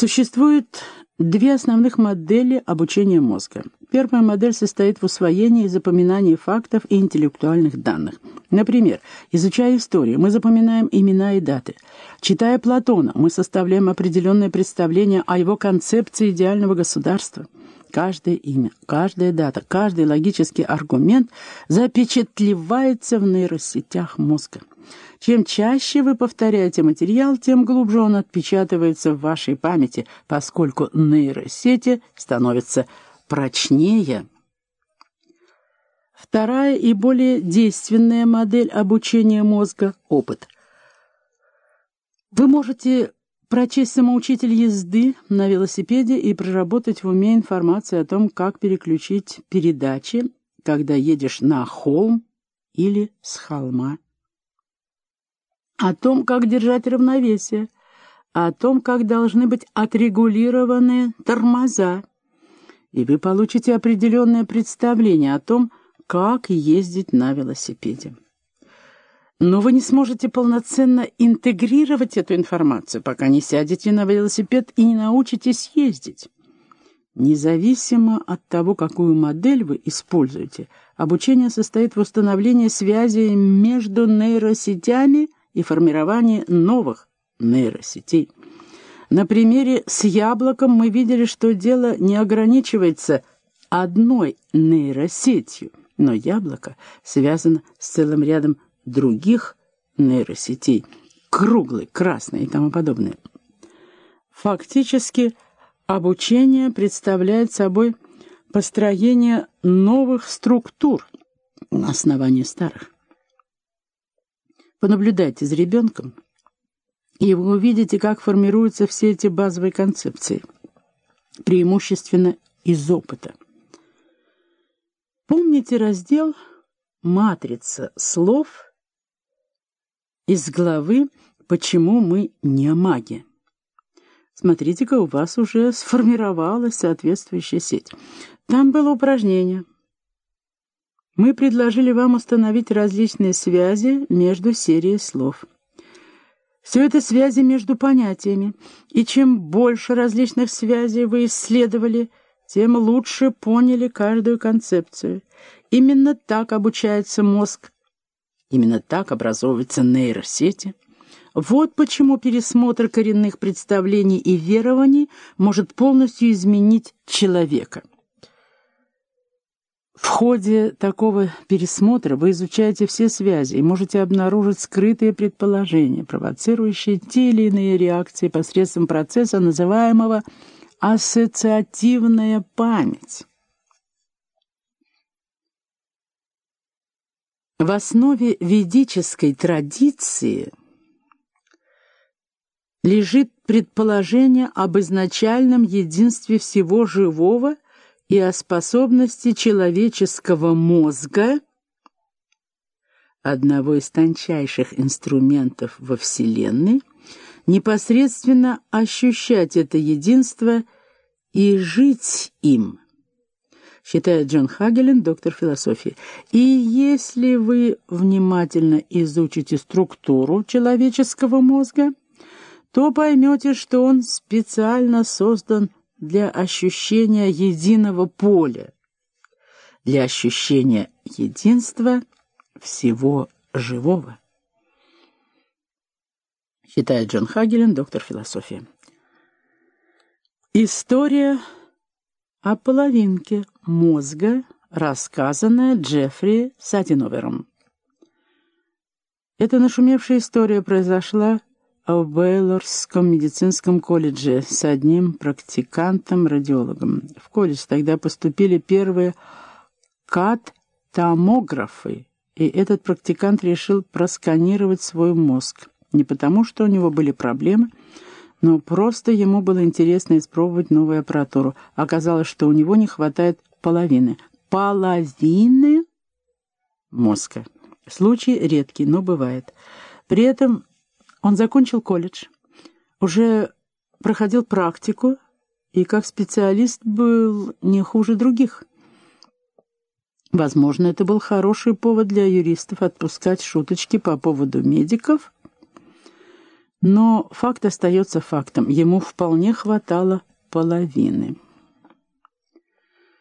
Существует две основных модели обучения мозга. Первая модель состоит в усвоении и запоминании фактов и интеллектуальных данных. Например, изучая историю, мы запоминаем имена и даты. Читая Платона, мы составляем определенное представление о его концепции идеального государства. Каждое имя, каждая дата, каждый логический аргумент запечатлевается в нейросетях мозга. Чем чаще вы повторяете материал, тем глубже он отпечатывается в вашей памяти, поскольку нейросети становятся прочнее. Вторая и более действенная модель обучения мозга – опыт. Вы можете прочесть самоучитель езды на велосипеде и проработать в уме информацию о том, как переключить передачи, когда едешь на холм или с холма о том, как держать равновесие, о том, как должны быть отрегулированы тормоза, и вы получите определенное представление о том, как ездить на велосипеде. Но вы не сможете полноценно интегрировать эту информацию, пока не сядете на велосипед и не научитесь ездить. Независимо от того, какую модель вы используете, обучение состоит в установлении связи между нейросетями – и формирование новых нейросетей. На примере с яблоком мы видели, что дело не ограничивается одной нейросетью, но яблоко связано с целым рядом других нейросетей, круглый, красный и тому подобное. Фактически обучение представляет собой построение новых структур на основании старых. Понаблюдайте за ребенком, и вы увидите, как формируются все эти базовые концепции, преимущественно из опыта. Помните раздел «Матрица слов» из главы «Почему мы не маги». Смотрите-ка, у вас уже сформировалась соответствующая сеть. Там было упражнение – мы предложили вам установить различные связи между серией слов. Все это связи между понятиями, и чем больше различных связей вы исследовали, тем лучше поняли каждую концепцию. Именно так обучается мозг, именно так образовываются нейросети. Вот почему пересмотр коренных представлений и верований может полностью изменить человека. В ходе такого пересмотра вы изучаете все связи и можете обнаружить скрытые предположения, провоцирующие те или иные реакции посредством процесса, называемого ассоциативная память. В основе ведической традиции лежит предположение об изначальном единстве всего живого – и о способности человеческого мозга, одного из тончайших инструментов во Вселенной, непосредственно ощущать это единство и жить им, считает Джон Хагелен, доктор философии. И если вы внимательно изучите структуру человеческого мозга, то поймете, что он специально создан для ощущения единого поля, для ощущения единства всего живого. Считает Джон Хагелен, доктор философии. История о половинке мозга, рассказанная Джеффри Сатиновером. Эта нашумевшая история произошла в Бейлорском медицинском колледже с одним практикантом-радиологом. В колледж тогда поступили первые кат-томографы, и этот практикант решил просканировать свой мозг. Не потому, что у него были проблемы, но просто ему было интересно испробовать новую аппаратуру. Оказалось, что у него не хватает половины. Половины мозга. Случай редкий, но бывает. При этом он закончил колледж, уже проходил практику и как специалист был не хуже других. Возможно, это был хороший повод для юристов отпускать шуточки по поводу медиков, Но факт остается фактом. Ему вполне хватало половины.